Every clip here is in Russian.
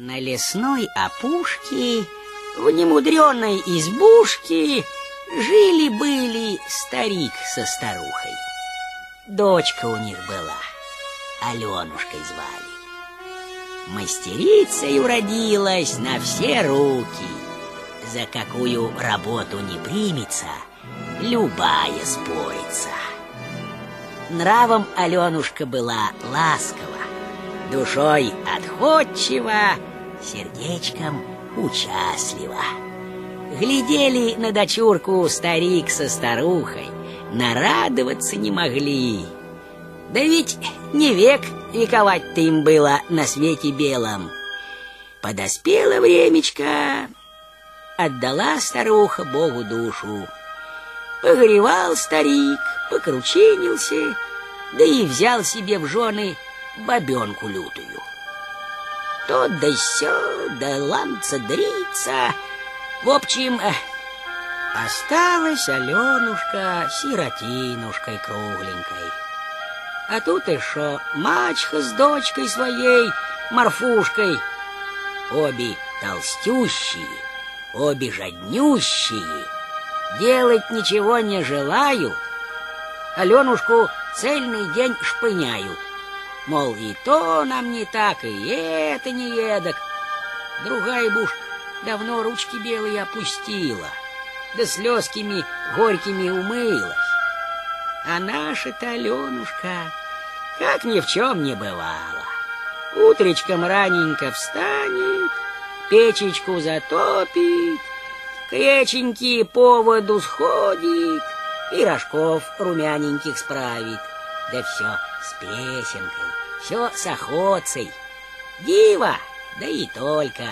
На лесной опушке, в немудреной избушке, жили-были старик со старухой. Дочка у них была, Аленушкой звали. Мастерицей уродилась на все руки. За какую работу не примется, любая спорится. Нравом Аленушка была ласкова, душой отходчива, сердечком участлива. Глядели на дочурку старик со старухой, нарадоваться не могли. Да ведь не век вековать-то им было на свете белом. Подоспело времечко, отдала старуха Богу душу. Погревал старик, покручинился, да и взял себе в жены бабенку лютую. То да сё, да ламца дрится. В общем, осталась Аленушка сиротинушкой кругленькой. А тут и шо, мачеха с дочкой своей, Марфушкой, обе толстющие, обе жаднющие, делать ничего не желают, Аленушку цельный день шпыняют. Мол, и то нам не так, и это не едок. Другая буш давно ручки белые опустила, да слезками горькими умылась. А наша-то Аленушка, как ни в чем не бывало. Утречком раненько встанет, печечку затопит, креченьки по воду сходит, пирожков румяненьких справит, да все с песенкой, все с охотцей. Дива, да и только.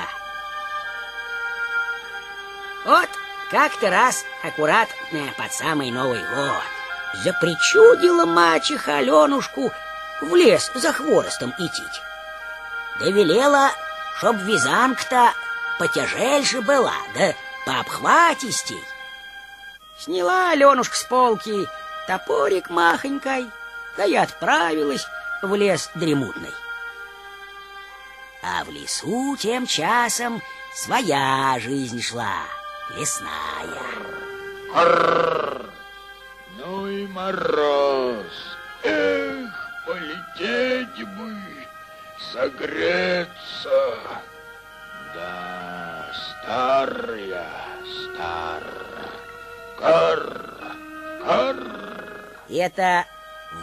Вот как-то раз аккурат под самый Новый год запричудила мачеха Аленушку в лес за хворостом идти. Да велела, чтоб вязанка-то потяжельше была, да пообхватистей. Сняла Аленушка с полки топорик махонькой, да и отправилась в лес дремутный. А в лесу тем часом своя жизнь шла, лесная. Арр! Ну и мороз! Эх, полететь бы, согреться! Да, старая, старая. Кар, кар. Это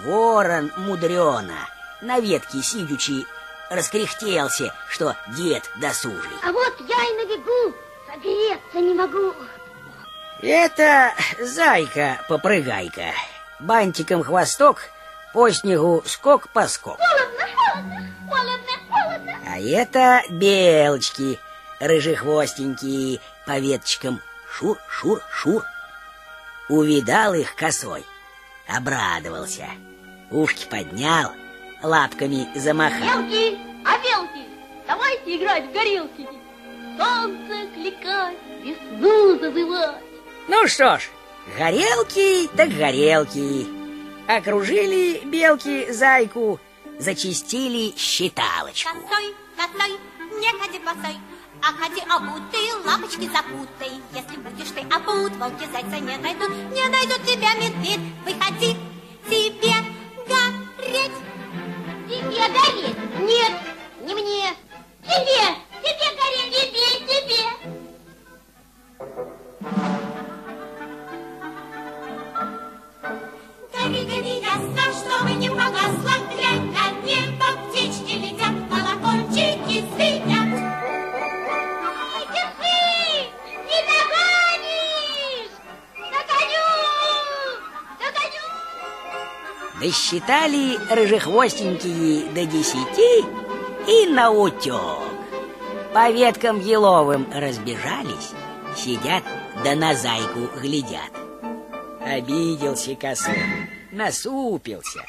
ворон мудрено, на ветке сидячи, раскряхтелся, что дед досужий. А вот я и на бегу, согреться не могу. Это зайка-попрыгайка, бантиком хвосток, по снегу скок-поскок. Холодно, холодно, холодно, холодно. А это белочки, рыжехвостенькие, по веточкам шур-шур-шур. Увидал их косой, обрадовался, ушки поднял, лапками замахал. Белки, а белки, давайте играть в горелки. Солнце кликать, весну зазывать. Ну что ж, горелки так горелки. Окружили белки зайку, зачистили считалочку. Косой, косой, не ходи босой, а ходи обутый, лапочки запутай. Если ты обут, волки зайца не найдут, не найдут тебя медведь. Выходи, Досчитали рыжехвостенькие до десяти и наутек. По веткам еловым разбежались, сидят да на зайку глядят. Обиделся косой, насупился.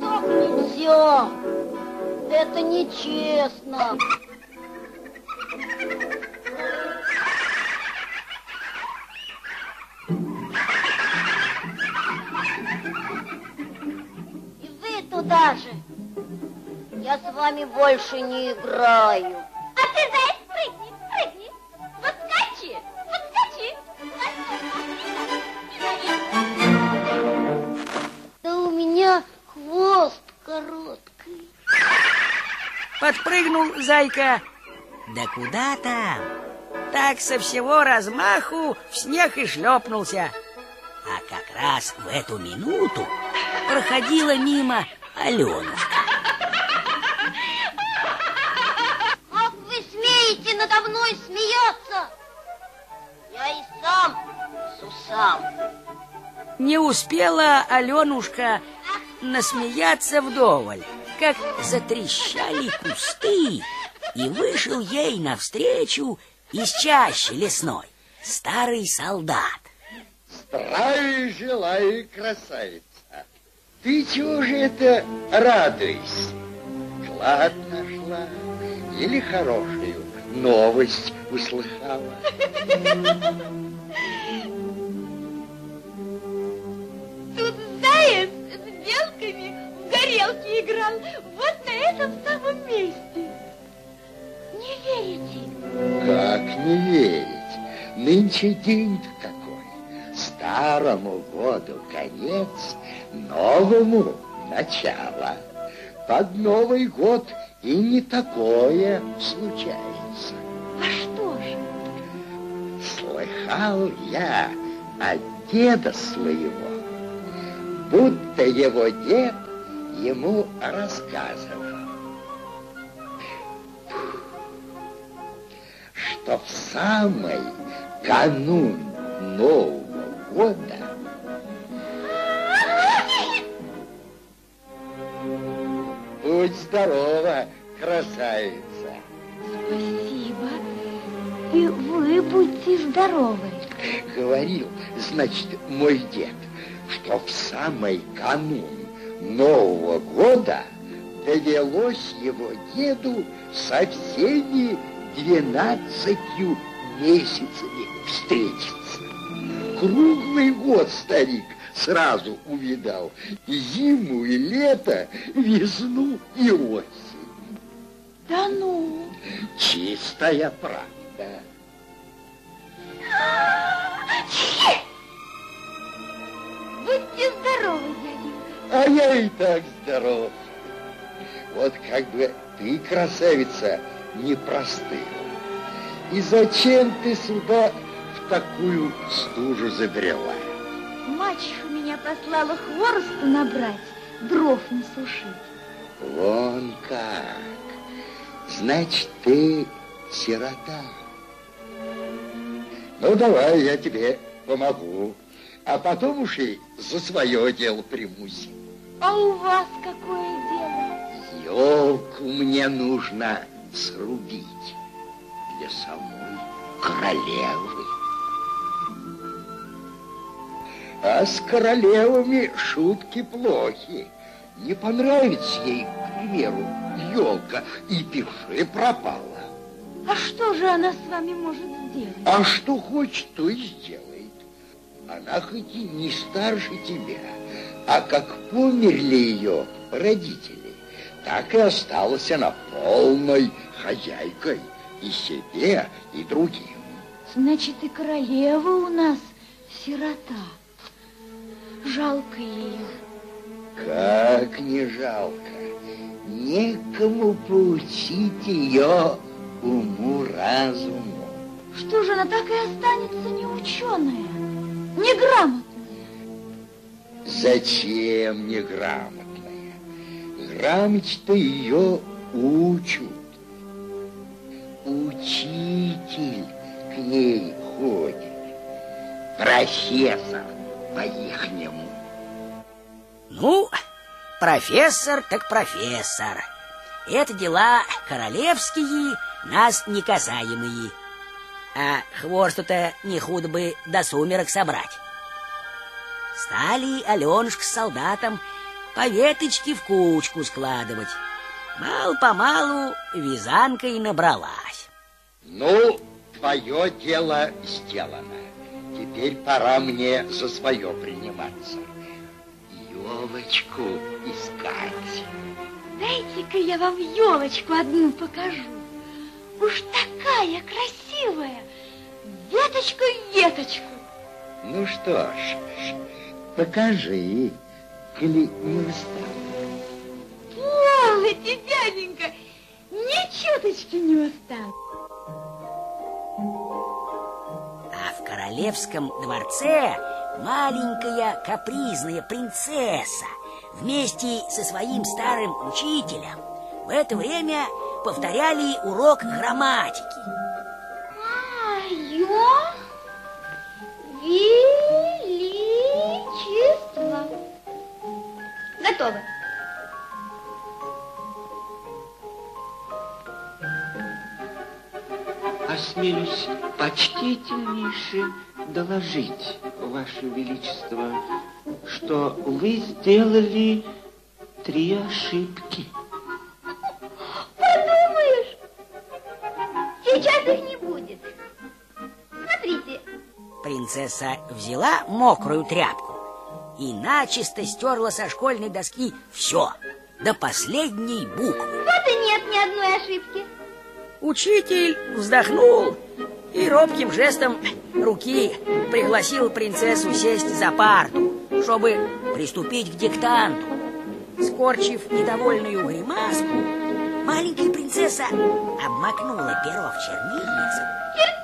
Так нельзя. Это нечестно. Больше не играю. А ты, заяц, прыгни, прыгни. Подскочи, подскочи. Да у меня хвост короткий. Подпрыгнул зайка. Да куда там? Так со всего размаху в снег и шлепнулся. А как раз в эту минуту проходила мимо Аленушка. Усам. Не успела Аленушка насмеяться вдоволь, как затрещали кусты, и вышел ей навстречу из чащи лесной старый солдат. Здравия желаю, красавица. Ты чего же это радуешься? Клад нашла или хорошую новость услыхала? Белками в горелки играл. Вот на этом самом месте. Не верите? Как не верить? Нынче день-то какой. Старому году конец, новому начало. Под Новый год и не такое случается. А что же? Слыхал я от деда своего, будто его дед ему рассказывал, что в самый канун Нового года Будь здорова, красавица. Спасибо. И вы будьте здоровы. Говорил, значит, мой дед, что в самый канун Нового года довелось его деду со всеми двенадцатью месяцами встретиться. Круглый год старик сразу увидал и зиму, и лето, весну и осень. Да ну. Чистая правда. И так здоров. Вот как бы ты, красавица, не простыла. И зачем ты сюда в такую стужу забрела? Мачеха меня послала хворосту набрать, дров насушить. Вон как. Значит, ты сирота. Ну, давай, я тебе помогу. А потом уж и за свое дело примусь. А у вас какое дело? Елку мне нужно срубить для самой королевы. А с королевами шутки плохи. Не понравится ей, к примеру, елка, и пиши пропала. А что же она с вами может сделать? А что хочет, то и сделает. Она хоть и не старше тебя, а как померли ее родители, так и осталась она полной хозяйкой и себе, и другим. Значит, и королева у нас сирота. Жалко ее. Как не жалко, некому поучить ее уму-разуму. Что же она так и останется неученая, неграмотная? Зачем неграмотная? Грамоте-то ее учат. Учитель к ней ходит. Профессор по-ихнему. Ну, профессор так профессор. Это дела королевские, нас не касаемые. А хворсту-то не худо бы до сумерок собрать. Стали Аленушка с солдатом по веточке в кучку складывать. Мал-помалу вязанка и набралась. Ну, твое дело сделано. Теперь пора мне за свое приниматься. елочку искать. Дайте-ка я вам елочку одну покажу. Уж такая красивая. Веточку, веточку. Ну что ж, покажи, коли не устал. Полноте, дяденька, ни чуточки не устал. А в королевском дворце маленькая капризная принцесса вместе со своим старым учителем в это время повторяли урок грамматики. Мое величество. Готово. Осмелюсь почтительнейше доложить, Ваше Величество, что вы сделали три ошибки. Подумаешь, сейчас их не будет. Смотрите, Принцесса взяла мокрую тряпку и начисто стерла со школьной доски все, до последней буквы. вот и нет ни одной ошибки. Учитель вздохнул и робким жестом руки пригласил принцессу сесть за парту, чтобы приступить к диктанту. Скорчив недовольную гримаску, маленькая принцесса обмакнула перо в чернильницу писать.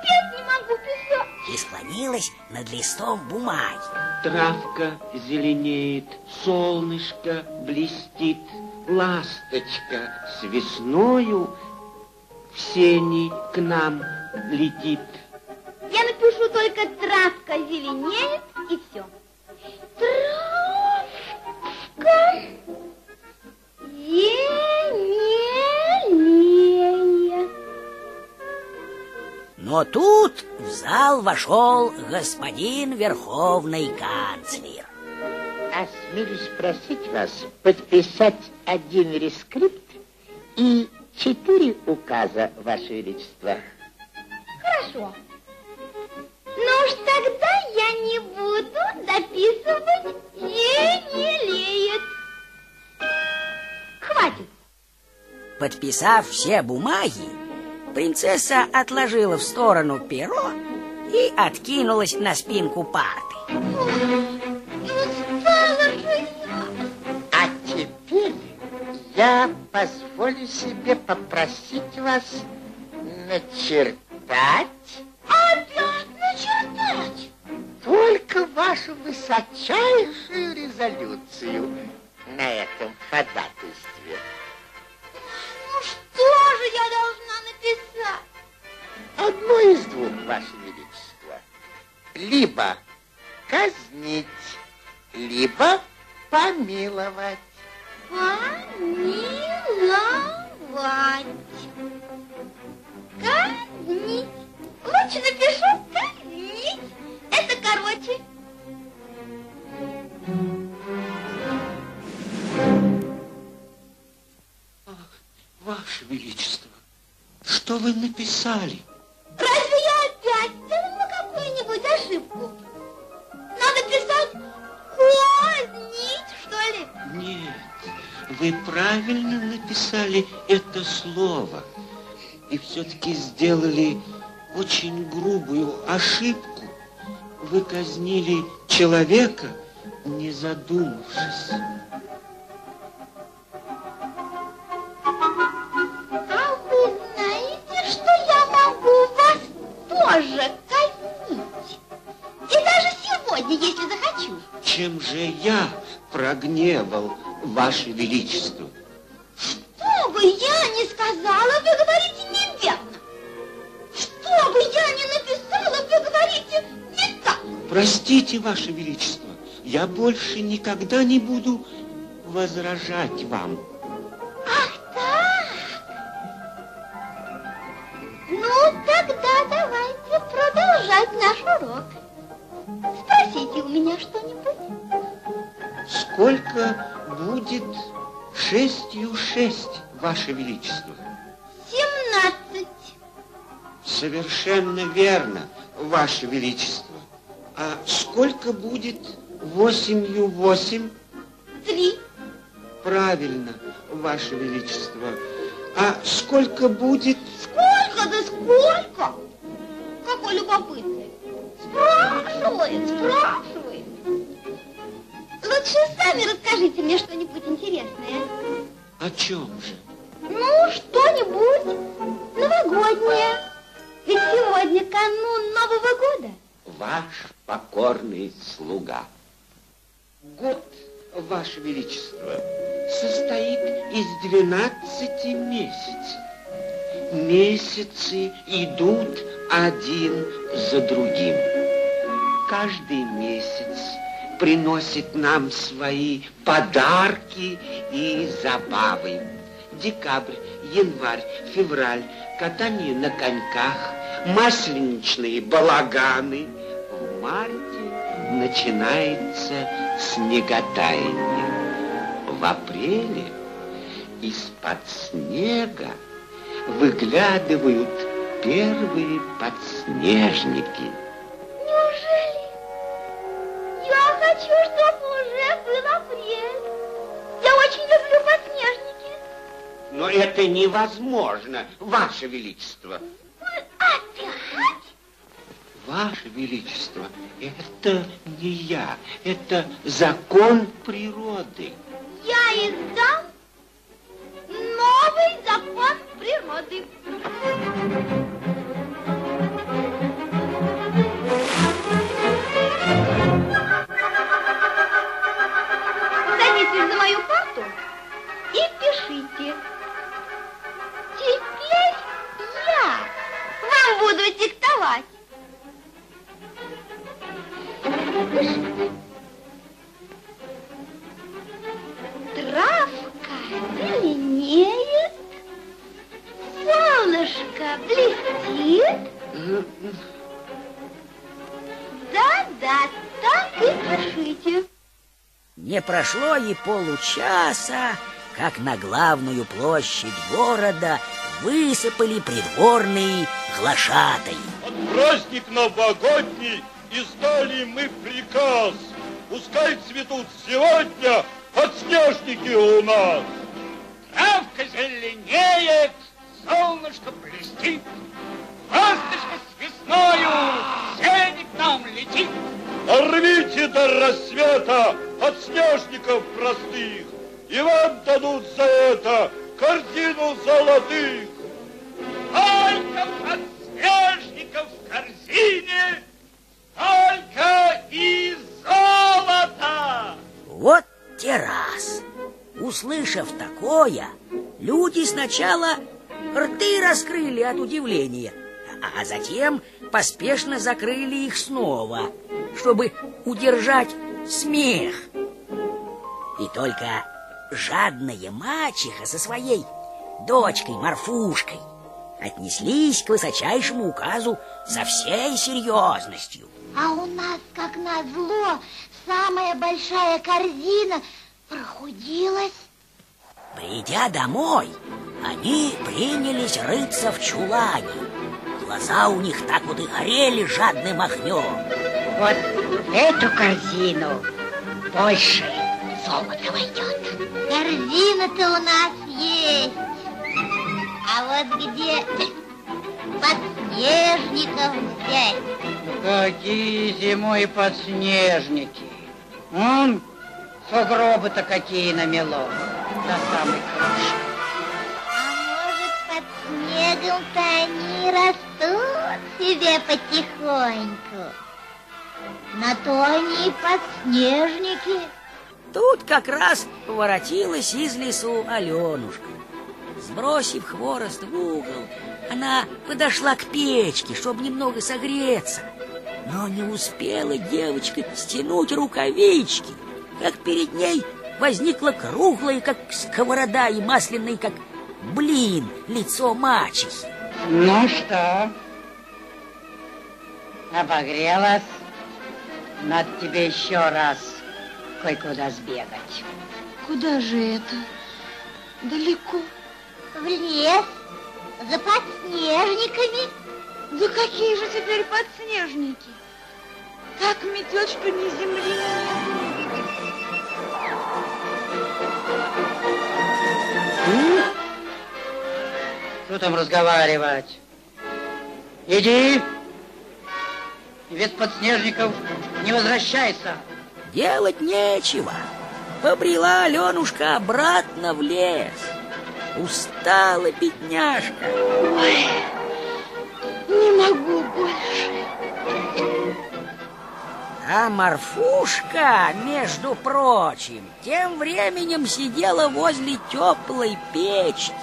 И склонилась над листом бумаги. Травка зеленеет, солнышко блестит, ласточка с весною в сени к нам летит. Я напишу только травка зеленеет и все. Травка зеленеет. Но тут в зал вошел господин верховный канцлер. Осмелюсь просить вас подписать один рескрипт и четыре указа, Ваше Величество. Хорошо. Ну уж тогда я не буду дописывать зеленеет. Хватит. Подписав все бумаги, принцесса отложила в сторону перо и откинулась на спинку парты. Устала же я. А теперь я позволю себе попросить вас начертать Опять начертать. только вашу высочайшую резолюцию на этом ходатайстве. Ну что же я должна написать? Одно из двух, Ваше Величество. Либо казнить, либо помиловать. Помиловать. Казнить. Лучше напишу казнить. Это короче. Ваше Величество, что вы написали? Разве я опять сделала какую-нибудь ошибку? Надо писать казнить, что ли? Нет, вы правильно написали это слово. И все-таки сделали очень грубую ошибку. Вы казнили человека, не задумавшись. Прогневал Ваше Величество? Что бы я ни сказала, вы говорите неверно. Что бы я ни написала, вы говорите не так. Простите, Ваше Величество, я больше никогда не буду возражать вам. Шесть, Ваше Величество? Семнадцать. Совершенно верно, Ваше Величество. А сколько будет восемью восемь? три. Правильно, Ваше Величество. А сколько будет? Сколько да сколько? Какой любопытный. Спрашивает, спрашивает. Лучше сами расскажите мне что-нибудь интересное. О чем же? Ну, что-нибудь новогоднее. Ведь сегодня канун Нового года. Ваш покорный слуга. Год, Ваше Величество, состоит из 12 месяцев. Месяцы идут один за другим. Каждый месяц приносит нам свои подарки и забавы. Декабрь, январь, февраль, катание на коньках, масленичные балаганы. В марте начинается снеготаяние. В апреле из-под снега выглядывают первые подснежники. Хочу, чтобы уже был апрель. Я очень люблю подснежники. Но это невозможно, Ваше Величество. Опять? Ваше Величество, это не я, это закон природы. Я издам новый закон природы. Пишите. Травка зеленеет, солнышко блестит. Да-да, так и пишите. Не прошло и получаса, как на главную площадь города высыпали придворные глашатаи. Праздник новогодний издали мы приказ. Пускай цветут сегодня подснежники у нас. Травка зеленеет, солнышко блестит, Ласточка с весною сене к нам летит. Рвите до рассвета подснежников простых, И вам дадут за это корзину золотых. Только подснежников в корзине, только и золото. Вот те раз. Услышав такое, люди сначала рты раскрыли от удивления, а затем поспешно закрыли их снова, чтобы удержать смех. И только жадная мачеха со своей дочкой Марфушкой отнеслись к высочайшему указу со всей серьезностью. А у нас, как назло, самая большая корзина прохудилась. Придя домой, они принялись рыться в чулане. Глаза у них так вот и горели жадным огнем. Вот эту корзину больше золота войдет. Корзина-то у нас есть. А вот где подснежников взять? Какие зимой подснежники. Вон сугробы-то какие намело. До самой крыши. А может, под снегом-то они растут себе потихоньку? На то они и подснежники. Тут как раз поворотилась из лесу Аленушка. Сбросив хворост в угол, она подошла к печке, чтобы немного согреться. Но не успела девочка стянуть рукавички, как перед ней возникло круглое, как сковорода, и масляное, как блин, лицо мачехи. Ну что, обогрелась? Надо тебе еще раз кое-куда сбегать. Куда же это? Далеко. В лес, за подснежниками. Да какие же теперь подснежники? Так метет, что ни земли, ни неба. Что там разговаривать? Иди. Ведь подснежников не возвращается. Делать нечего. Побрела Аленушка обратно в лес. Устала бедняжка. Ой, не могу больше. А Марфушка, между прочим, тем временем сидела возле теплой печки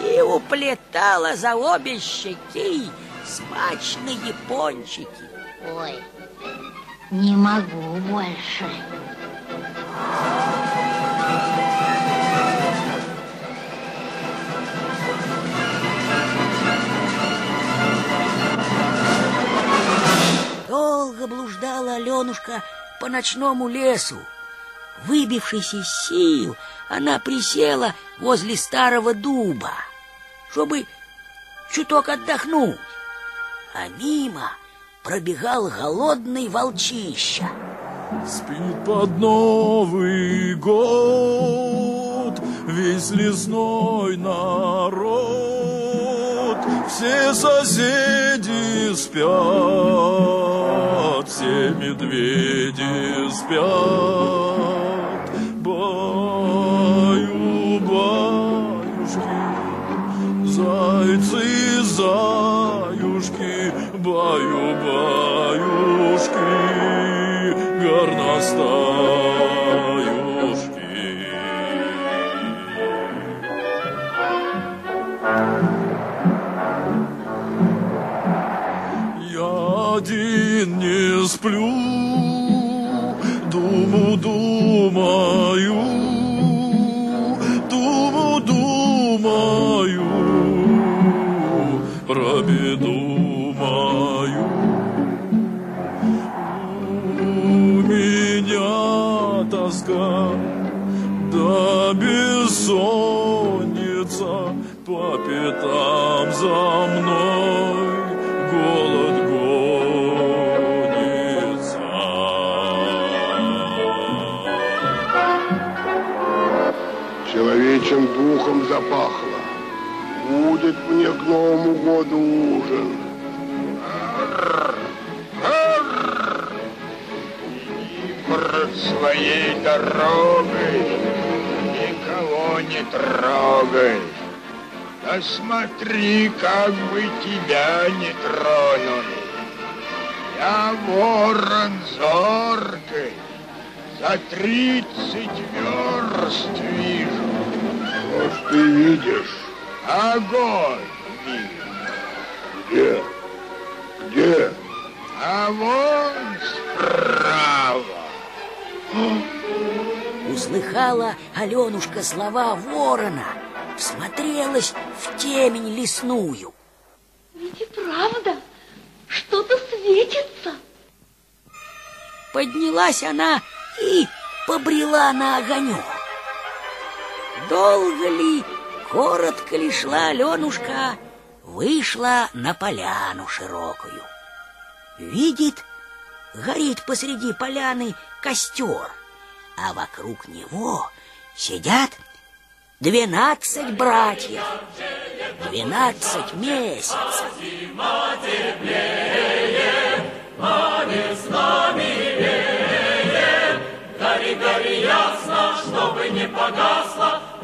и уплетала за обе щеки смачные пончики. Ой, не могу больше. Долго блуждала Аленушка по ночному лесу. Выбившись из сил, она присела возле старого дуба, чтобы чуток отдохнуть. А мимо пробегал голодный волчища. Спит под Новый год весь лесной народ. Все соседи спят, все медведи спят. Баю, баюшки, зайцы, заюшки, баю, баюшки, горностаюшки. Сплю, думу думаю, думу думаю, про беду мою. У меня тоска, да бессонница по пятам за мной Будет мне к Новому году ужин. Своей дорогой, никого не трогай. Да смотри, как бы тебя не тронули. Я ворон зоркой, за тридцать верст вижу. Что ж ты видишь? Огонь. Где? Где? А вон справа. Услыхала Аленушка слова ворона, всмотрелась в темень лесную. Ведь и правда, что-то светится. Поднялась она и побрела на огонек. Долго ли, коротко ли шла Аленушка, вышла на поляну широкую. Видит, горит посреди поляны костер, а вокруг него сидят двенадцать братьев, двенадцать месяцев.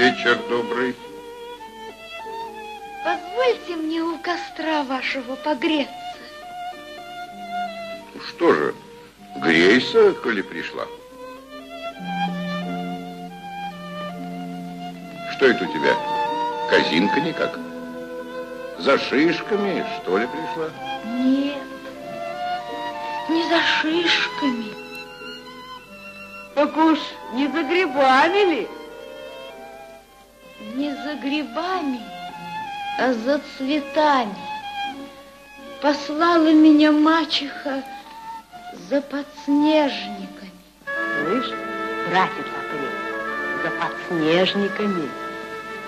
вечер добрый. Позвольте мне у костра вашего погреться. Ну Что же, грейся, коли пришла. Что это у тебя? Казинка никак? За шишками, что ли, пришла? Нет, не за шишками. Так уж не за грибами ли? Не за грибами, а за цветами. Послала меня мачеха за подснежниками. Слышь, братец Апрель, за подснежниками.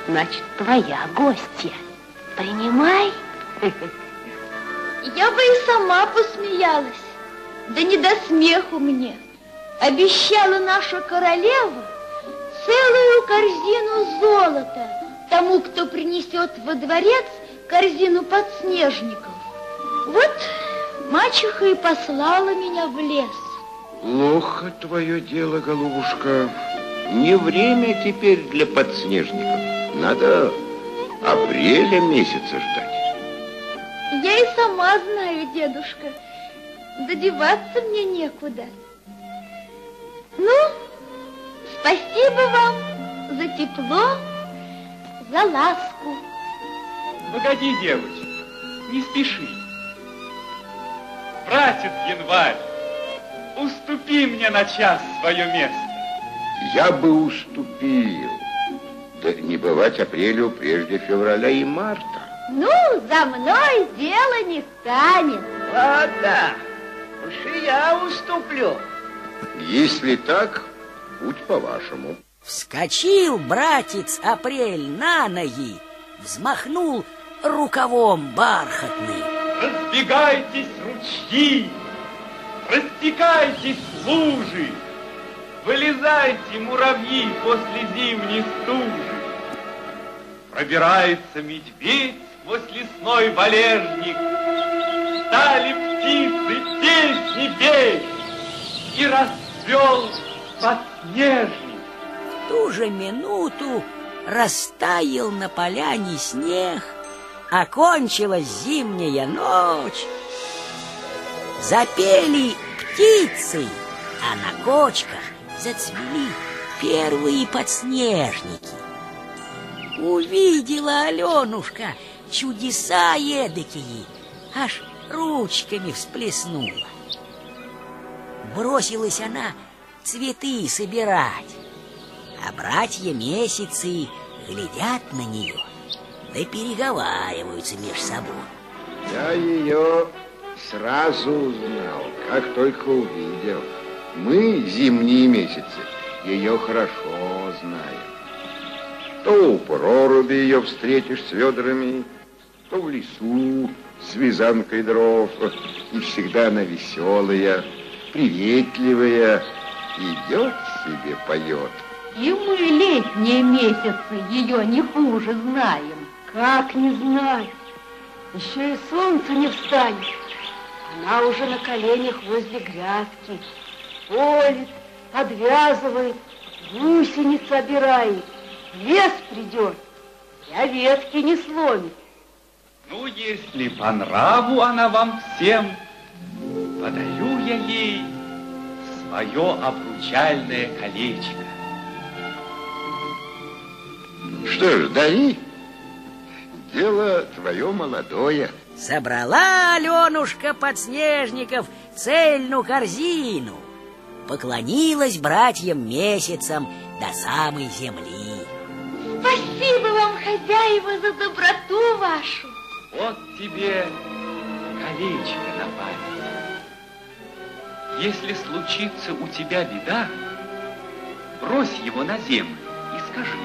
Значит, твоя гостья. Принимай. Я бы и сама посмеялась, да не до смеху мне. Обещала наша королева целую корзину золота тому, кто принесет во дворец корзину подснежников. Вот мачеха и послала меня в лес. Плохо твое дело, голубушка. Не время теперь для подснежников. Надо апреля месяца ждать. Я и сама знаю, дедушка. Додеваться мне некуда. Ну, спасибо вам за тепло, за ласку. Погоди, девочка, не спеши. Братец Январь, уступи мне на час свое место. Я бы уступил. Да не бывать апрелю прежде февраля и марта. Ну, за мной дело не станет. Ладно, уж и я уступлю. Если так, путь по-вашему. Вскочил братец Апрель на ноги, взмахнул рукавом бархатный. Разбегайтесь, ручьи, растекайтесь лужи, вылезайте, муравьи, после зимней стужи. Пробирается медведь сквозь лесной валежник, стали птицы песни петь, и расцвел подснежник. В ту же минуту растаял на поляне снег, окончилась зимняя ночь. Запели птицы, а на кочках зацвели первые подснежники. Увидела Аленушка чудеса эдакие, аж ручками всплеснула. Бросилась она цветы собирать, а братья месяцы глядят на нее, да переговариваются меж собой. Я ее сразу узнал, как только увидел. Мы, зимние месяцы, ее хорошо знаем. То у проруби ее встретишь с ведрами, то в лесу с вязанкой дров. И всегда она веселая, приветливая, идет себе, поет. И мы летние месяцы ее не хуже знаем. Как не знать? Еще и солнце не встанет. Она уже на коленях возле грядки. Полит, подвязывает, гусениц собирает. Лес придет, я ветки не сломит. Ну, если по нраву она вам всем, подарю я ей свое обручальное колечко. Что ж, дари. Дело твое молодое. Собрала Аленушка подснежников цельную корзину, поклонилась братьям месяцам до самой земли. Спасибо вам, хозяева, за доброту вашу. Вот тебе колечко на память. Если случится у тебя беда, брось его на землю и скажи.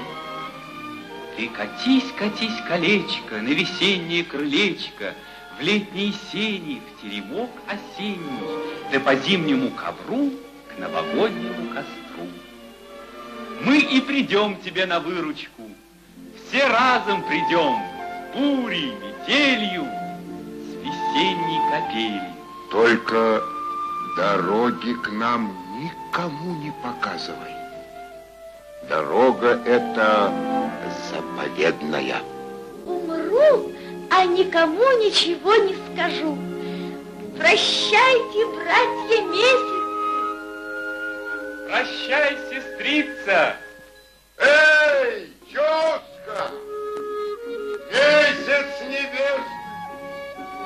Ты катись, катись, колечко, на весеннее крылечко, в летней сени, в теремок осенний, да по зимнему ковру к новогоднему костру. Мы и придем тебе на выручку, все разом придем, бурей, метелью, с весенней капели. Только Дороги к нам никому не показывай. Дорога эта заповедная. Умру, а никому ничего не скажу. Прощайте, братья, месяц. Прощай, сестрица. Эй, тезка! Месяц небесный,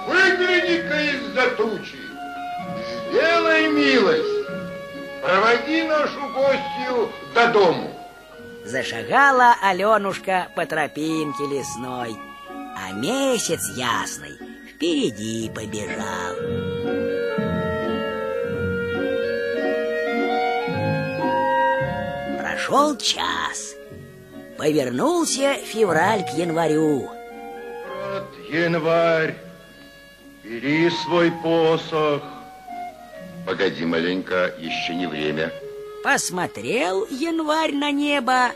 выгляни-ка из-за тучи. Сделай милость, проводи нашу гостью до дому. Зашагала Аленушка по тропинке лесной, а месяц ясный впереди побежал. Прошел час. Повернулся февраль к январю. Брат январь, бери свой посох. Погоди маленько, еще не время. Посмотрел январь на небо,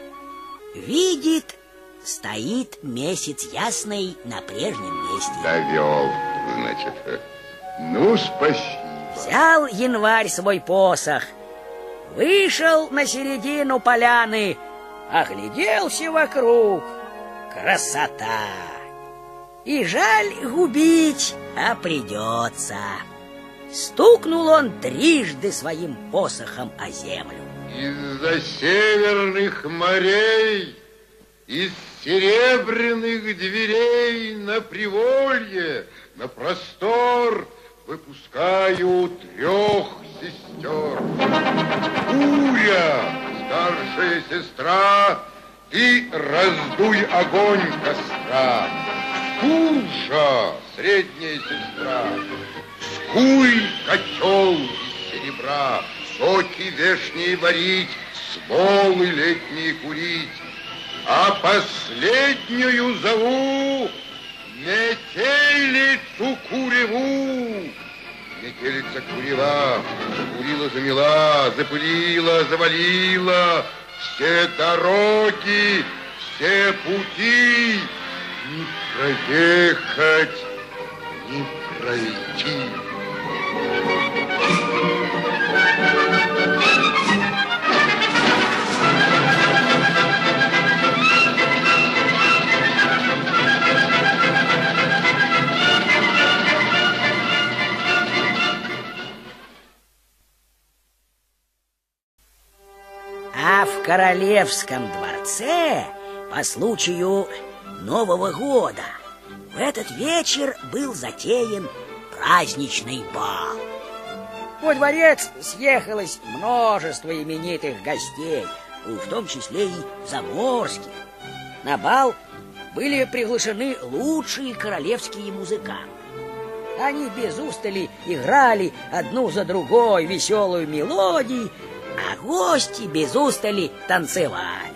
видит, стоит месяц ясный на прежнем месте. Довел, значит. Ну, спасибо. Взял январь свой посох, вышел на середину поляны, огляделся вокруг. Красота! И жаль губить, а придется. Стукнул он трижды своим посохом о землю. Из-за северных морей, из серебряных дверей на приволье, на простор выпускаю трех сестер. Уля, старшая сестра, ты раздуй огонь костра. Стужа, средняя сестра, скуй котел из серебра, соки вешние варить, смолы летние курить. А последнюю зову метелицу куреву. Метелица курева, курила замела, запылила, завалила все дороги, все пути. Не проехать, не пройти. А в королевском дворце по случаю Нового года в этот вечер был затеян праздничный бал. Во дворец съехалось множество именитых гостей, в том числе и заморских. На бал были приглашены лучшие королевские музыканты. Они без устали играли одну за другой веселую мелодию, а гости без устали танцевали.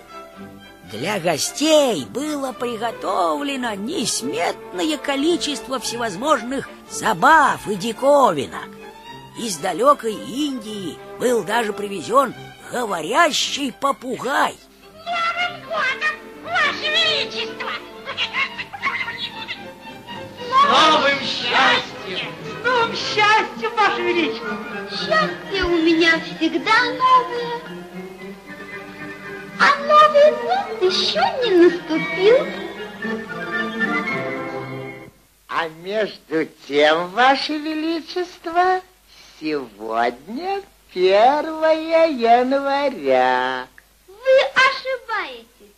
Для гостей было приготовлено несметное количество всевозможных забав и диковинок. Из далекой Индии был даже привезен говорящий попугай. Ваше Величество! С новым счастьем! С новым счастьем, Ваше Величество! Счастье у меня всегда новое. А Новый год еще не наступил. А между тем, Ваше Величество, сегодня 1 января. Вы ошибаетесь.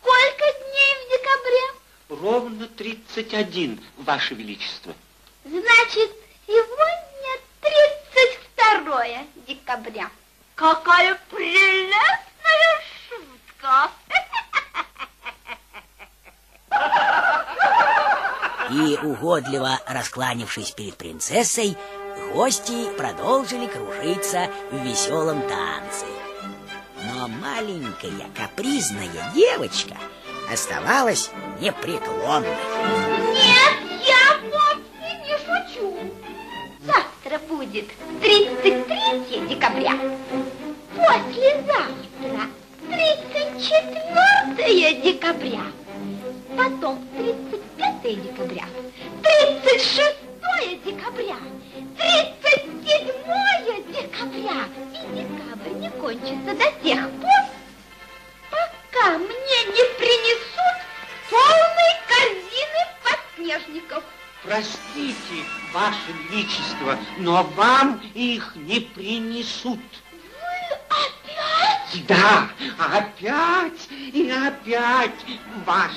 Сколько дней в декабре? Ровно 31, Ваше Величество. Значит, сегодня 32 декабря. Какая прелестная шутка! И, угодливо раскланившись перед принцессой, гости продолжили кружиться в веселом танце. Но маленькая капризная девочка оставалась непреклонной.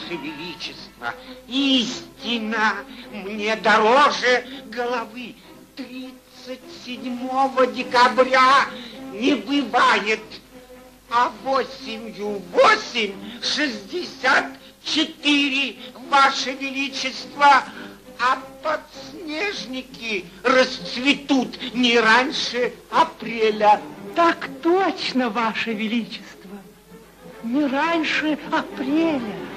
Ваше Величество, истина мне дороже головы. 37 декабря не бывает, а восемью восемь шестьдесят четыре, Ваше Величество, а подснежники расцветут не раньше апреля. Так точно, Ваше Величество. Не раньше апреля.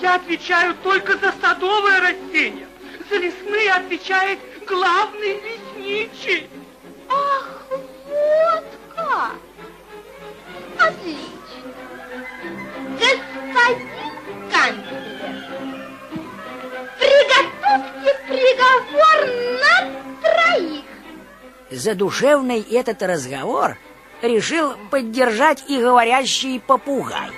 я отвечаю только за садовое растение. За лесные отвечает главный лесничий. Ах, вот как! Отлично. Господин канцлер, приготовьте приговор на троих. Задушевный этот разговор решил поддержать и говорящий попугай.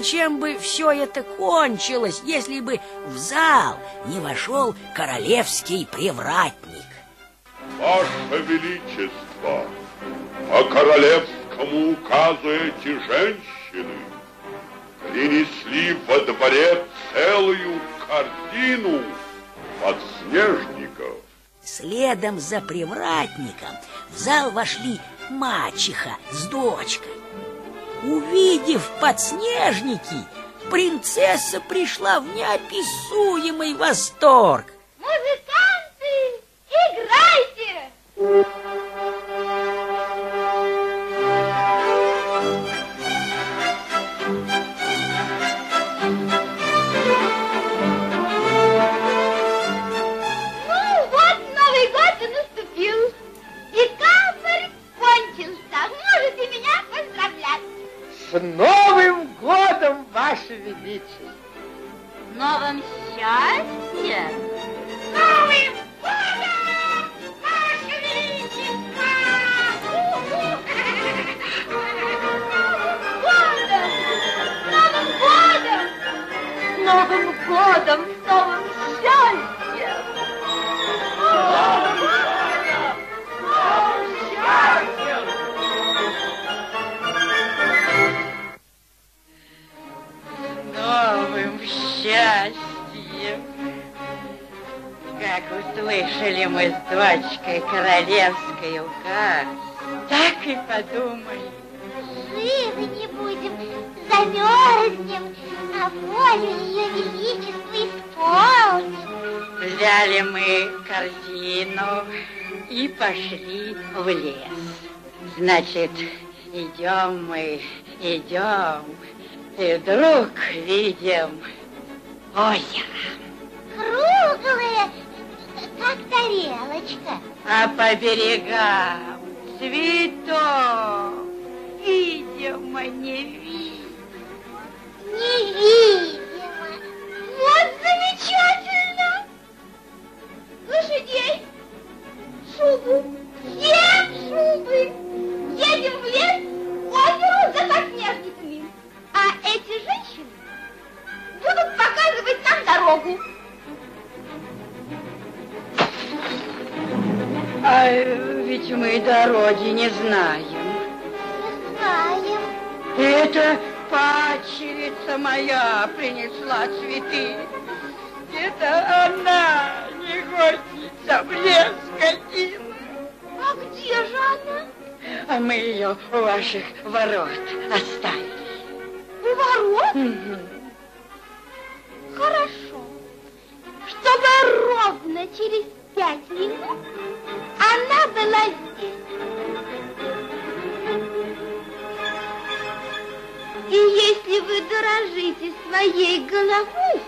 Неизвестно, чем бы все это кончилось, если бы в зал не вошел королевский привратник. Ваше Величество, по королевскому указу эти женщины принесли во дворец целую корзину подснежников. Следом за привратником в зал вошли мачеха с дочкой. Увидев подснежники, принцесса пришла в неописуемый восторг. Музыканты, играйте! С Новым годом, Ваше Величество! Новым счастьем! Новым годом, Ваше Величество! Новым годом! Новым годом! Новым годом! С новым счастьем! Услышали мы с дочкой королевской указ, так и подумали. Живы не будем, замерзнем, а волю ее величества исполним. Взяли мы корзину и пошли в лес. Значит, идем мы, идем, и вдруг видим озеро. Круглые, как тарелочка. А по берегам цветов, видимо, не видно. Невидимо. Вот замечательно. Лошадей, шубу, всем шубы. Едем в лес, к озеру за подснежниками. А эти женщины будут показывать нам дорогу. А ведь мы дороги не знаем. Знаем. Это падчерица моя принесла цветы. Это она не годится в лес ходила. А где же она? А мы ее у ваших ворот оставили. У ворот? Мгм. Хорошо. Чтобы ровно через пять минут она была здесь. И если вы дорожите своей головой,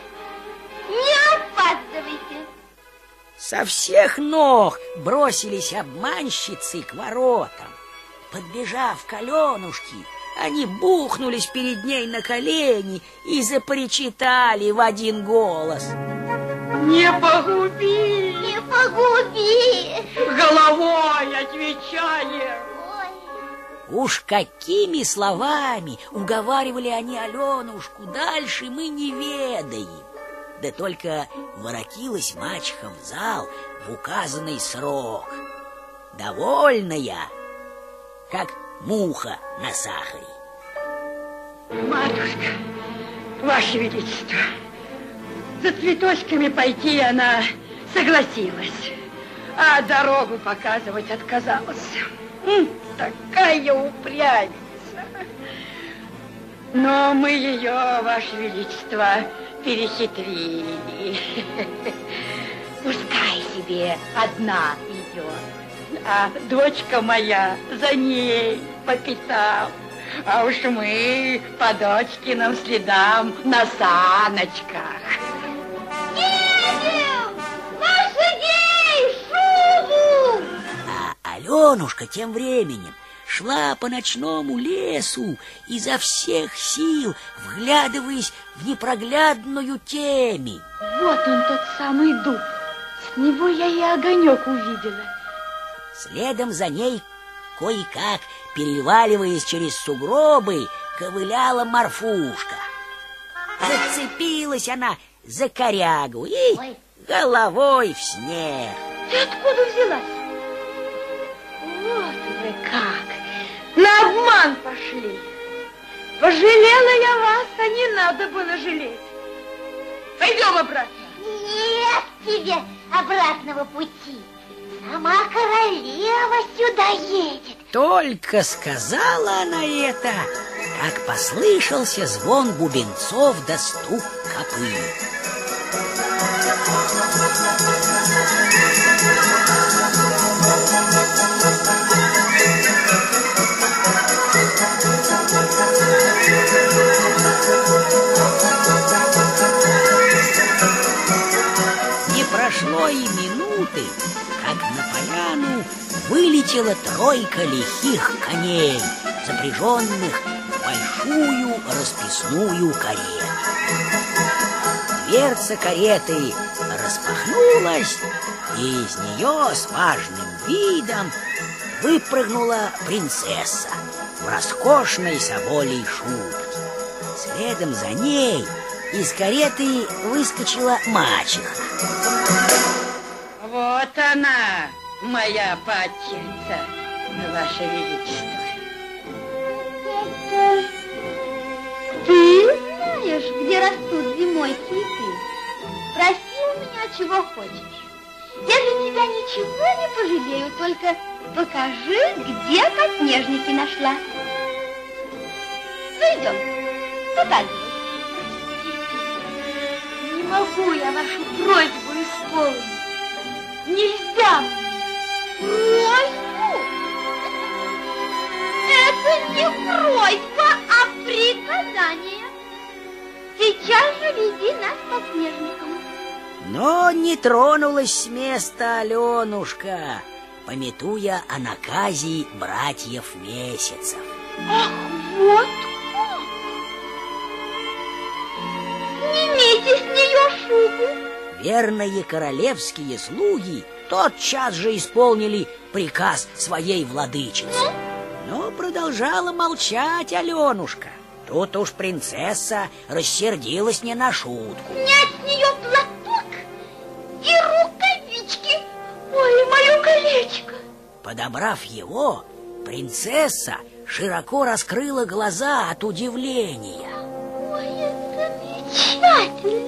не опаздывайте. Со всех ног бросились обманщицы к воротам. Подбежав к Аленушке, они бухнулись перед ней на колени и запричитали в один голос. Не погуби! Погуби! Головой отвечаем! Уж какими словами уговаривали они Аленушку, дальше мы не ведаем. Да только воротилась мачеха в зал в указанный срок. Довольная, как муха на сахаре. Матушка, Ваше Величество, за цветочками пойти она согласилась, а дорогу показывать отказалась. Такая упрямица. Но мы ее, Ваше Величество, перехитрили. Пускай себе одна идет, а дочка моя за ней по пятам. А уж мы по дочкиным следам на саночках. Едем! Аленушка тем временем шла по ночному лесу, изо всех сил вглядываясь в непроглядную темень. Вот он тот самый дуб. С него я и огонек увидела. Следом за ней, кое-как переваливаясь через сугробы, ковыляла Марфушка. Зацепилась она за корягу и Ой. головой в снег. Ты откуда взялась? Вот вы как! На обман пошли. Пожалела я вас, а не надо было жалеть. Пойдем обратно. Нет тебе обратного пути. Сама королева сюда едет. Только сказала она это, как послышался звон бубенцов да стук копыт. Вылетела тройка лихих коней, запряженных в большую расписную карету. Дверца кареты распахнулась, и из нее с важным видом выпрыгнула принцесса в роскошной соболей шубке. Следом за ней из кареты выскочила мачеха. Вот она, моя падчерица, Ваше Величество. Это ты знаешь, где растут зимой цветы? Проси у меня, чего хочешь. Я для тебя ничего не пожалею, только покажи, где подснежники нашла. Ну, идем, показывай. Не могу я вашу просьбу исполнить. Нельзя мне. Просьбу? Это не просьба, а приказание. Сейчас же веди нас по снежникам. Но не тронулась с места Аленушка, пометуя о наказе братьев Месяцев. Ах, вот как! Снимите с нее шубу. Верные королевские слуги тотчас же исполнили приказ своей владычицы. Но продолжала молчать Аленушка. Тут уж принцесса рассердилась не на шутку. Снять с нее платок и рукавички. Ой, мое колечко. Подобрав его, принцесса широко раскрыла глаза от удивления. Ой, это замечательное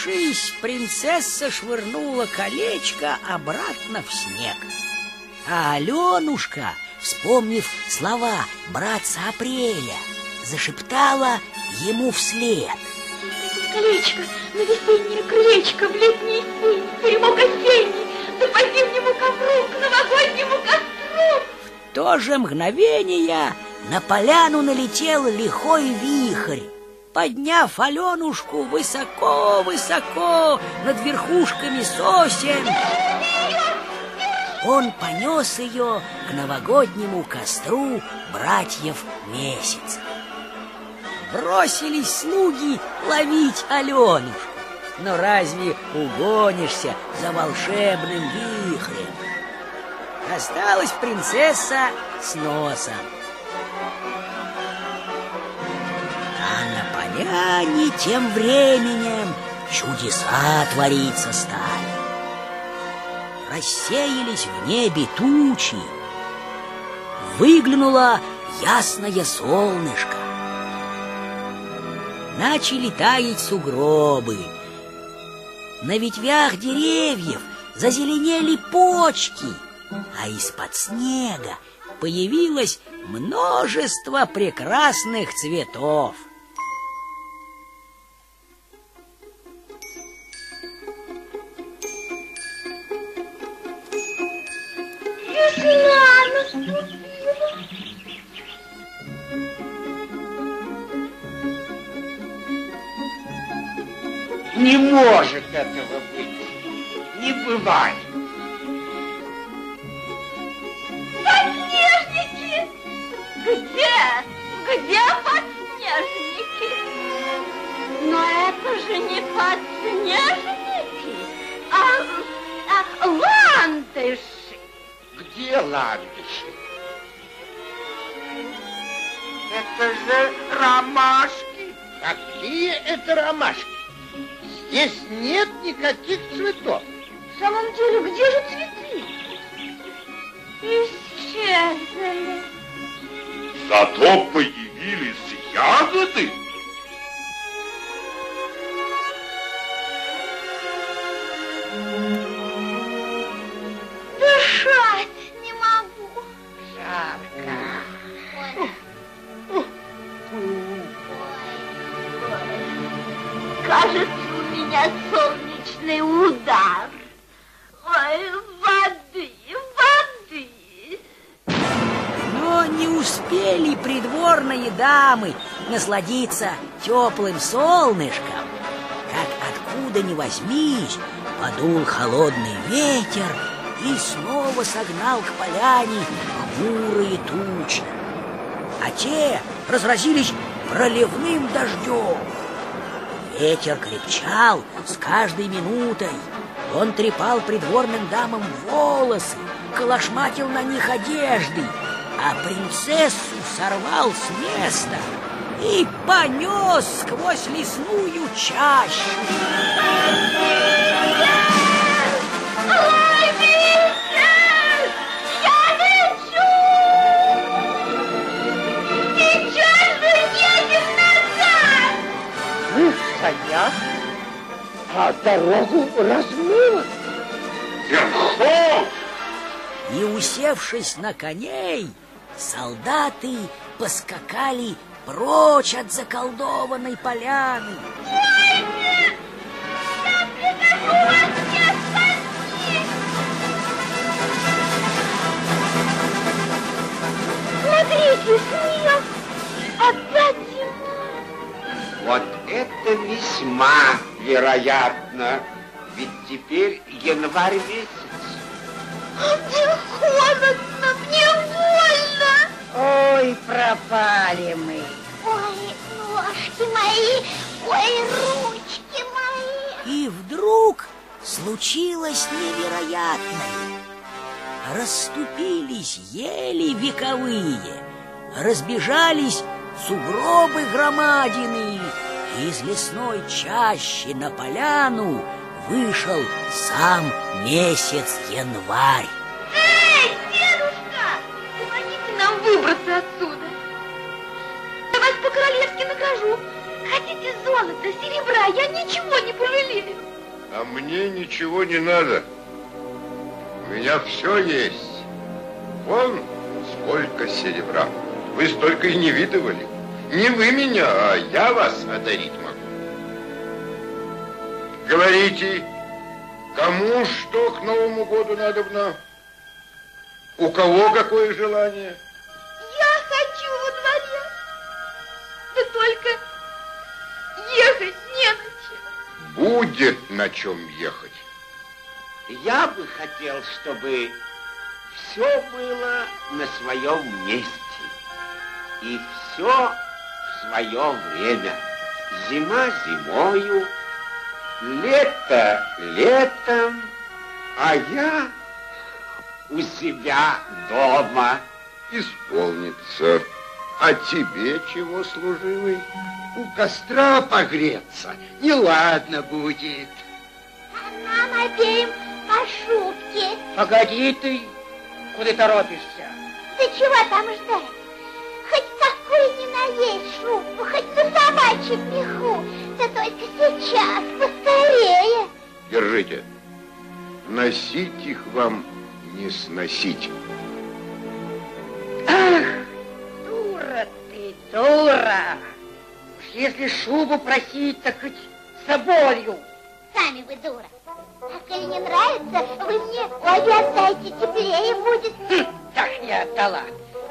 размахнувшись, принцесса швырнула колечко обратно в снег. А Аленушка, вспомнив слова братца Апреля, зашептала ему вслед. Колечко на весеннее крылечко, в летний синь, теремок осенний, да по зимнему ковру, к новогоднему костру. В то же мгновение на поляну налетел лихой вихрь, подняв Аленушку высоко-высоко над верхушками сосен. Он понес ее к новогоднему костру братьев месяца. Бросились слуги ловить Аленушку. Но разве угонишься за волшебным вихрем? Осталась принцесса с носом. Поляне тем временем чудеса твориться стали. Рассеялись в небе тучи. Выглянуло ясное солнышко. Начали таять сугробы. На ветвях деревьев зазеленели почки, а из-под снега появилось множество прекрасных цветов. Кажется, у меня солнечный удар. Ой, воды, воды. Но не успели придворные дамы насладиться теплым солнышком, как откуда ни возьмись подул холодный ветер и снова согнал к поляне хмурые тучи. А те разразились проливным дождем. Ветер крепчал с каждой минутой. Он трепал придворным дамам волосы, колошматил на них одежды, а принцессу сорвал с места и понес сквозь лесную чащу. Санях, а дорогу размыло. Верхом! И, усевшись на коней, солдаты поскакали прочь от заколдованной поляны. Ой, я вас всех спасти! Смотрите, снег! Опять зима! Вот это весьма вероятно. Ведь теперь январь месяц. Мне холодно, мне больно! Ой, пропали мы. Ой, ножки мои, ой, ручки мои! И вдруг случилось невероятное. Расступились ели вековые, разбежались сугробы громадины, и из лесной чащи на поляну вышел сам месяц январь. Эй, дедушка! Помогите нам выбраться отсюда! Я вас по-королевски накажу. Хотите золота, серебра, я ничего не пожалею. А мне ничего не надо. У меня все есть. Вон сколько серебра. Вы столько и не видывали. Не вы меня, а я вас одарить могу. Говорите, кому что к Новому году надобно? У кого какое желание? Я хочу во дворе. Да только ехать не на чем. Будет на чем ехать. Я бы хотел, чтобы все было на своем месте. И все свое время. Зима зимою, лето летом, а я у себя дома. Исполнится. А тебе чего, служивый? У костра погреться неладно будет. Нам обеим по шубке. Погоди ты, куда торопишься? Да чего там ждать? Хоть какой ни наесть шубку, хоть на собачьем меху. Да только сейчас, поскорее. Держите. Носить их вам не сносить. Ах, дура ты, дура! Уж если шубу просить, так хоть с соболью. Сами вы дура. А коли не нравится, вы мне обе отдайте, теплее будет. Хм, так не отдала.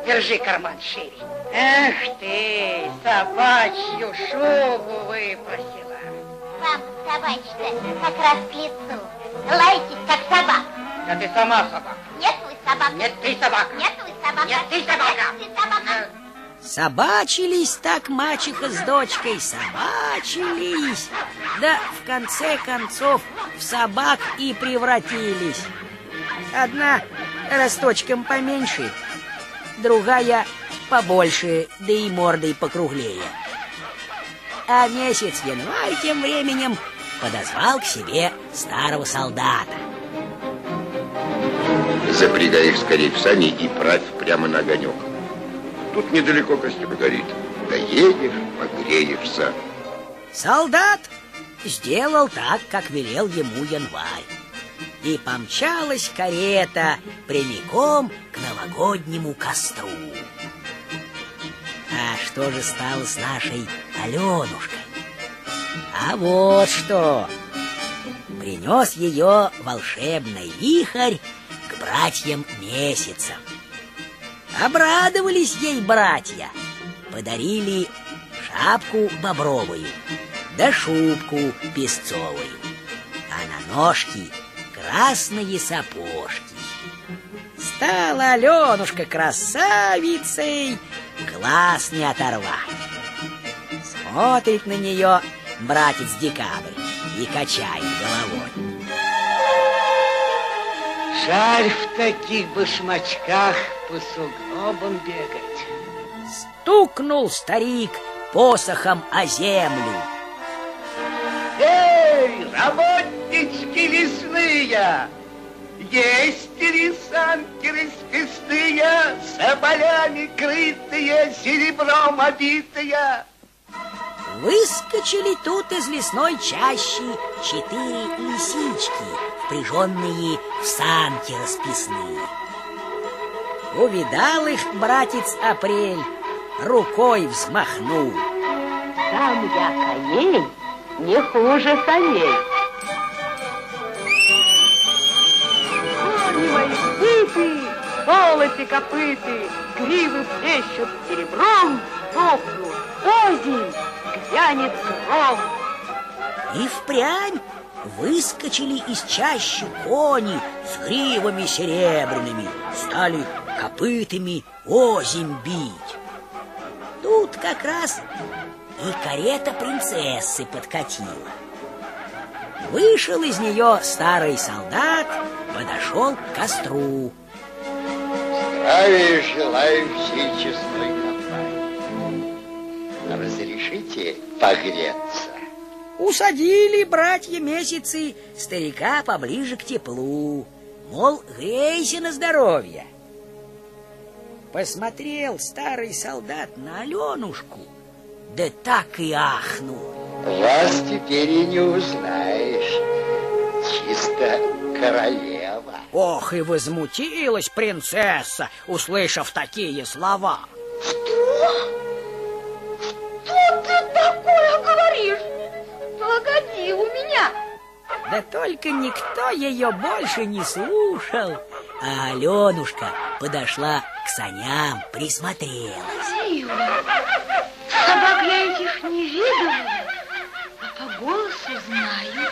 Держи карман шире. Эх ты, собачью шубу выпросила. Вам собачка как раз к лицу. Лаетесь, как собак. Да ты сама собака. Нет, вы собака. Нет, ты собака. Нет, вы собака. Нет, ты собака. Нет, ты собака. Собачились так мачеха с дочкой, собачились. Да в конце концов в собак и превратились. Одна росточком поменьше, другая побольше, да и мордой покруглее. А месяц январь тем временем подозвал к себе старого солдата. Запрягай их скорее в сани и правь прямо на огонек. Тут недалеко костер горит. Доедешь, погреешься. Солдат сделал так, как велел ему январь. И помчалась карета прямиком к новогоднему костру. А что же стало с нашей Аленушкой? А вот что! Принес ее волшебный вихрь к братьям месяцам. Обрадовались ей братья, подарили шапку бобровую, да шубку песцовую, а на ножки красные сапожки. Стала Аленушка красавицей, глаз не оторвать. Смотрит на нее братец Декабрь и качает головой. Жаль в таких башмачках по сугробам бегать. Стукнул старик посохом о землю. Эй, работнички лесные! Есть санки расписные, соболями крытые, серебром обитые? Выскочили тут из лесной чащи четыре лисички, впряженные в санки расписные. Увидал их братец Апрель, рукой взмахнул. Сам я коней не хуже саней. Сыты, полоси копыты, гривы плещут серебром, сохнут озимь, грянет гром. И впрямь выскочили из чащи кони с гривами серебряными, стали копытами озимь бить. Тут как раз и карета принцессы подкатила. Вышел из нее старый солдат, подошел к костру. Здравия желаю всей честной компании. Разрешите погреться? Усадили братья месяцы старика поближе к теплу. Мол, грейся на здоровье. Посмотрел старый солдат на Аленушку, да так и ахнул. Вас теперь и не узнаешь. Чисто королева. Ох, и возмутилась принцесса, услышав такие слова. Что? Что ты такое говоришь? Погоди, у меня. Да только никто ее больше не слушал. А Аленушка подошла к саням, присмотрелась. Милая, собак я этих не видела, а по голосу знаю.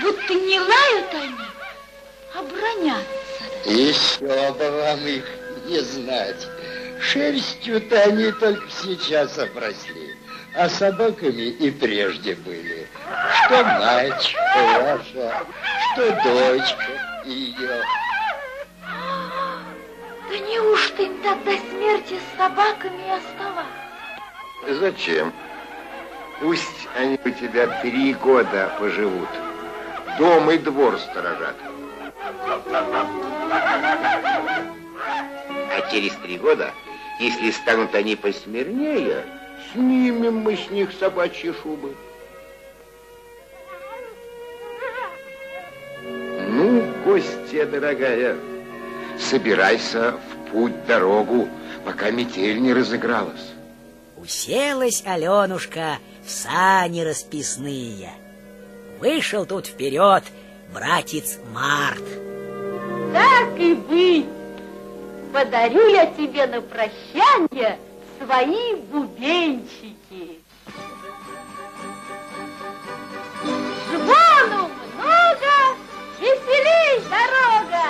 Будто не лают они, бронятся. Еще бы вам их не знать. Шерстью-то они только сейчас обросли, а собаками и прежде были. Что мачеха ваша, что дочка ее. Да неужто им так до смерти с собаками и оставаться? Зачем? Пусть они у тебя три года поживут. Дом и двор сторожат. А через три года, если станут они посмирнее, снимем мы с них собачьи шубы. Ну, гостья дорогая, собирайся в путь-дорогу, пока метель не разыгралась. Уселась Аленушка в сани расписные. Вышел тут вперед братец Март. Так и быть. Подарю я тебе на прощание свои бубенчики. Звону много, веселей дорога.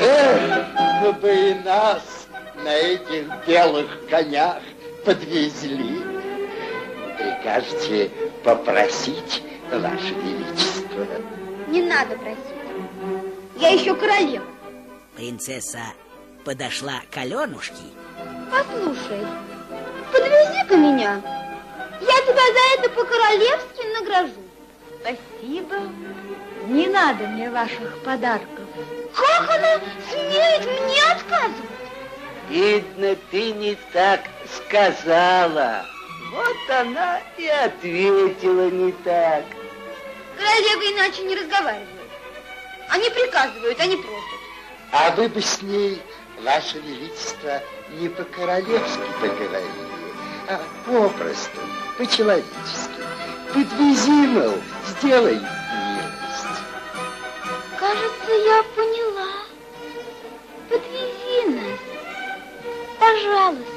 Эх, бы и нас на этих белых конях подвезли. Прикажете попросить, Ваше Величество? Не надо просить. Я еще королева. Принцесса подошла к Аленушке. Послушай, подвези-ка меня. Я тебя за это по-королевски награжу. Спасибо. Не надо мне ваших подарков. Как она смеет мне отказывать? Видно, ты не так сказала. Вот она и ответила не так. Королевы иначе не разговаривают. Они приказывают, они просят. А вы бы с ней, Ваше Величество, не по-королевски поговорили, а попросту, по-человечески. Подвези, мол, сделай милость. Кажется, я поняла. Подвези нас, пожалуйста.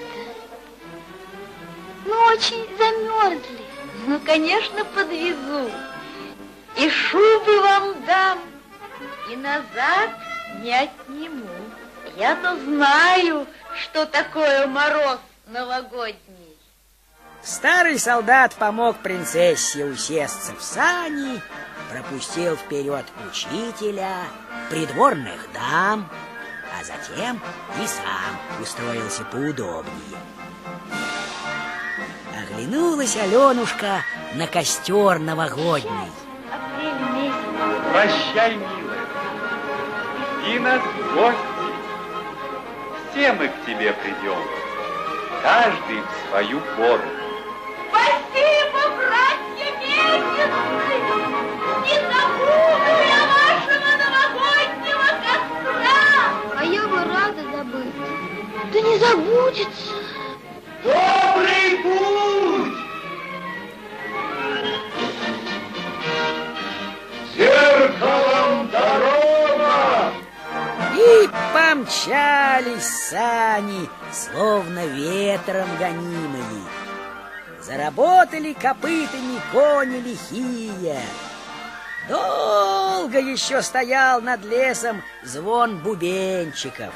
Мы очень замерзли. Ну, конечно, подвезу. И шубы вам дам, и назад не отниму. Я-то знаю, что такое мороз новогодний. Старый солдат помог принцессе усесться в сани, пропустил вперед учителя, придворных дам, а затем и сам устроился поудобнее. Оглянулась Аленушка на костер новогодний. Прощай, милая. И нас в гости. Все мы к тебе придем. Каждый в свою пору. Спасибо, братья месяцы! Не забуду я вашего новогоднего костра! А я бы рада забыть. Да не забудется. Добрый путь! Помчались сани, словно ветром гонимые. Заработали копытами кони лихие. Долго еще стоял над лесом звон бубенчиков.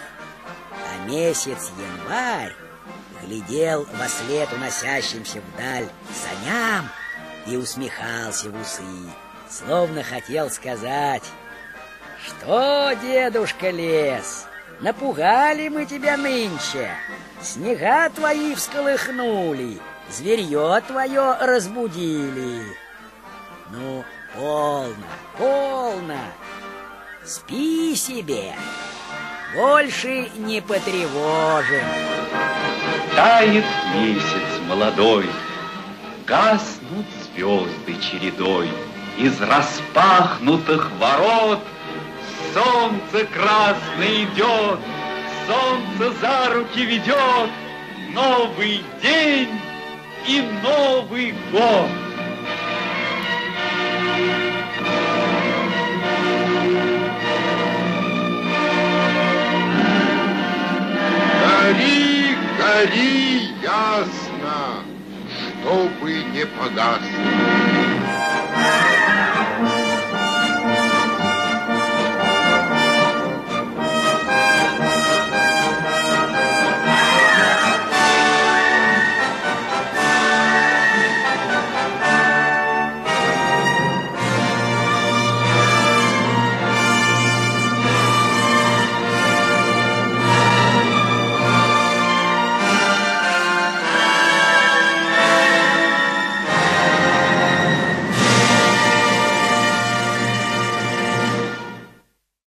А месяц январь глядел во след уносящимся вдаль саням и усмехался в усы, словно хотел сказать, что, дедушка лес, напугали мы тебя нынче, снега твои всколыхнули, зверье твое разбудили. Ну, полно, полно, спи себе, больше не потревожим. Тает месяц молодой, Гаснут звезды чередой, Из распахнутых ворот Солнце красное идет, Солнце за руки ведет, Новый день и Новый год. Гори, гори ясно, чтобы не погасло.